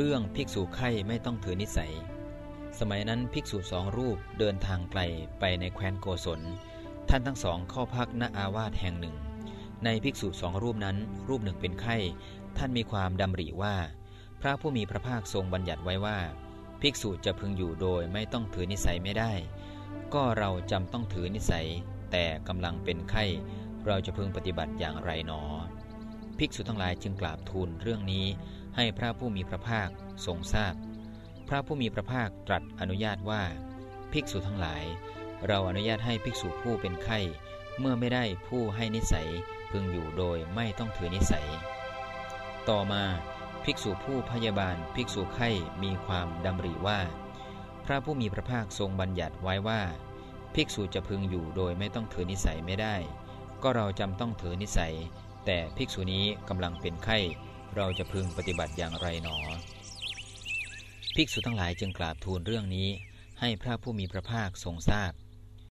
เรื่องภิกษุไข้ไม่ต้องถือนิสัย สมัยนั้นภิกษุสองรูปเดินทางไกลไปในแคว้นโกศล ท่านทั้งสองเข้าพักณอาวาสแห่งหนึ่ง ในภิกษุสองรูปนั้น รูปหนึ่งเป็นไข้ ท่านมีความดำริว่า พระผู้มีพระภาคทรงบัญญัติไว้ว่า ภิกษุจะพึงอยู่โดยไม่ต้องถือนิสัยไม่ได้ ก็เราจำต้องถือนิสัย แต่กำลังเป็นไข้ เราจะพึงปฏิบัติอย่างไรหนอ ภิกษุทั้งหลายจึงกราบทูลเรื่องนี้ ให้พระผู้มีพระภาคทรงทราบพพระผู้มีพระภาคตรัสอนุญาตว่า ภิกษุทั้งหลาย เราอนุญาตให้ภิกษุผู้เป็นไข้ เมื่อไม่ได้ผู้ให้นิสัยพึงอยู่โดยไม่ต้องถือนิสัย ต่อมาภิกษุผู้พยาบาลภิกษุไข้มีความดำริว่า พระผู้มีพระภาคทรงบัญญัติไว้ว่า ภิกษุจะพึงอยู่โดยไม่ต้องถือนิสัยไม่ได้ ก็เราจำต้องถือนิสัย แต่ภิกษุนี้กำลังเป็นไข้ เราจะพึงปฏิบัติอย่างไรหนอ ภิกษุทั้งหลายจึงกราบทูลเรื่องนี้ ให้พระผู้มีพระภาคทรงทราบพ